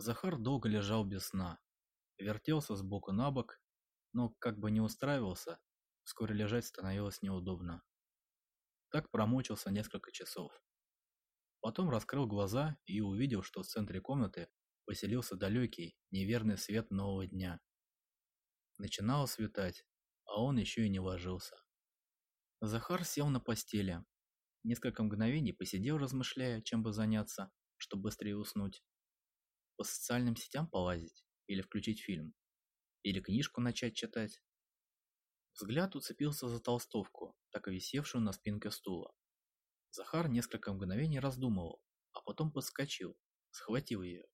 Захар долго лежал без сна, вертелся с боку на бок, но как бы не устраивался, вскоре лежать становилось неудобно. Так промучился несколько часов. Потом раскрыл глаза и увидел, что в центре комнаты поселился далекий, неверный свет нового дня. Начинало светать, а он еще и не ложился. Захар сел на постели. Несколько мгновений посидел, размышляя, чем бы заняться, чтобы быстрее уснуть. По социальным сетям полазить или включить фильм. Или книжку начать читать. Взгляд уцепился за толстовку, так и висевшую на спинке стула. Захар несколько мгновений раздумывал, а потом подскочил, схватил ее.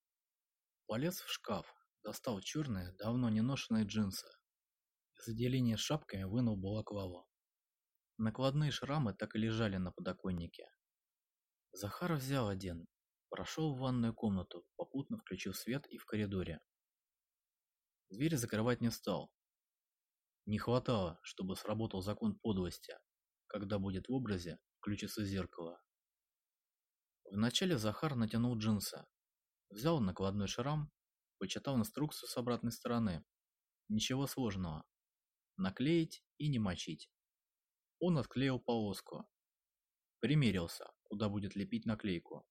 Полез в шкаф, достал черные, давно не ношенные джинсы. Из отделения с шапками вынул балаклаву. Накладные шрамы так и лежали на подоконнике. Захар взял один, прошел в ванную комнату, попутно включил свет и в коридоре. Дверь закрывать не стал. Не хватало, чтобы сработал закон подлости, когда будет в образе включится зеркало. Вначале Захар натянул джинсы, взял накладной шрам, почитал инструкцию с обратной стороны. Ничего сложного. Наклеить и не мочить. Он отклеил полоску. Примерился, куда будет лепить наклейку.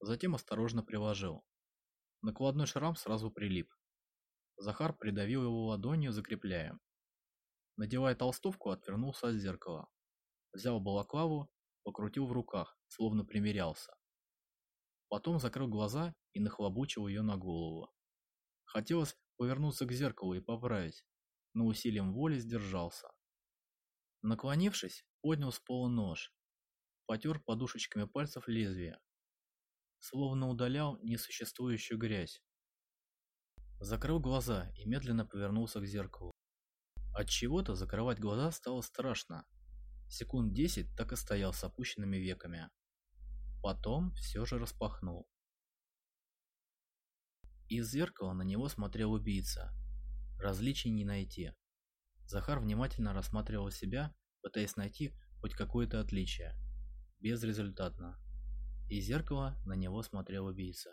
Затем осторожно приложил. Накладной шрам сразу прилип. Захар придавил его ладонью, закрепляя. Надевая толстовку, отвернулся от зеркала. Взял балаклаву, покрутил в руках, словно примерялся. Потом закрыл глаза и нахлобучил ее на голову. Хотелось повернуться к зеркалу и поправить, но усилием воли сдержался. Наклонившись, поднял с пола нож, потер подушечками пальцев лезвие, словно удалял несуществующую грязь. Закрыл глаза и медленно повернулся к зеркалу. От чего-то закрывать глаза стало страшно. Секунд десять так и стоял с опущенными веками. Потом все же распахнул. Из зеркала на него смотрел убийца. Различий не найти. Захар внимательно рассматривал себя, пытаясь найти хоть какое-то отличие. Безрезультатно. Из зеркала на него смотрел убийца.